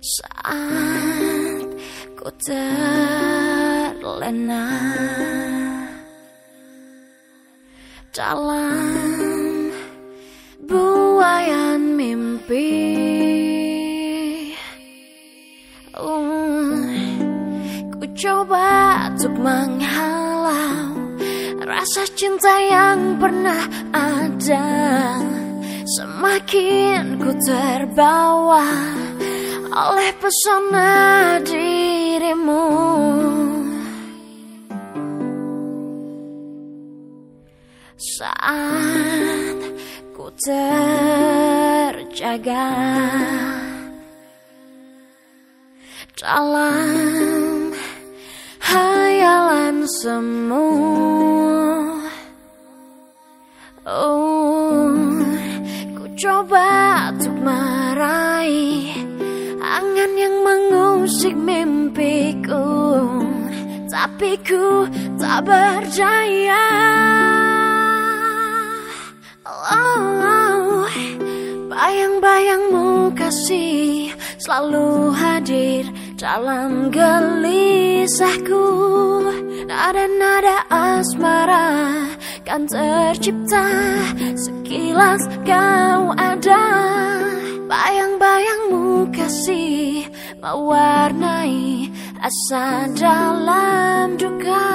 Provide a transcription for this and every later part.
Saat ku terlena Dalam buayan mimpi. Ku coba untuk menghalau Rasa cinta yang pernah ada. Semakin ku terbawa oleh pesona dirimu. Saat ku terjaga Dalam hayalan semu Oh, ku coba untuk meraih Yang mengusik mimpiku Tapi ku tak berdaya. Oh, Bayang-bayangmu kasih Selalu hadir dalam gelisahku. Nada-nada asmara kan tercipta Sekilas kau ada. Bayang-bayangmu kasih mewarnai asa dalam duka.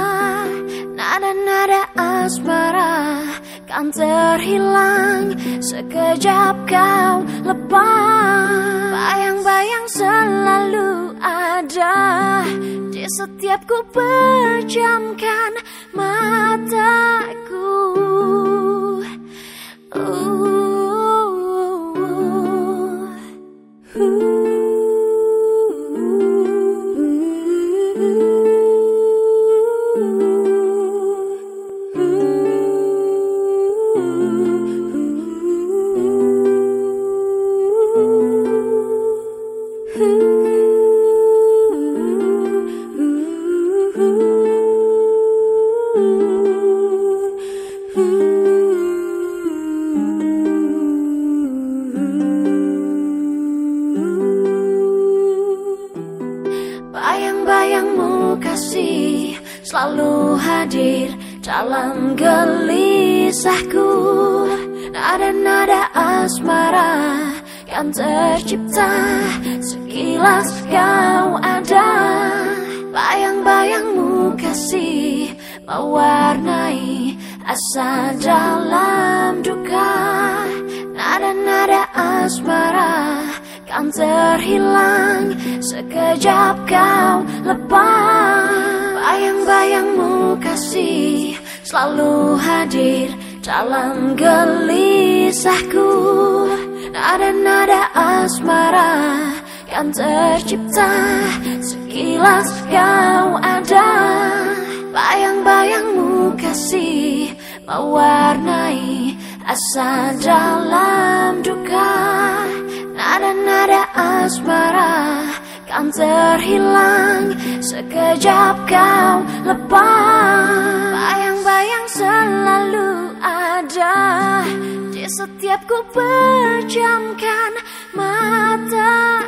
Nada-nada asmara kan terhilang Sekejap kau lepas. Bayang-bayang selalu ada Di setiap ku pejamkan mataku hadir dalam gelisahku. Nada-nada asmara kan tercipta sekilas kau ada. Bayang-bayangmu kasih mewarnai asa dalam duka. Nada-nada asmara kan terhilang Sekejap kau lepas Bayang-bayangmu kasih Selalu hadir dalam gelisahku. Nada-nada asmara kan tercipta Sekilas kau ada. Bayang-bayangmu kasih Mewarnai asa dalam duka. Nada-nada asmara kan terhilang Sekejap kau lepas. Bayang-bayang selalu ada Di setiap ku pejamkan mata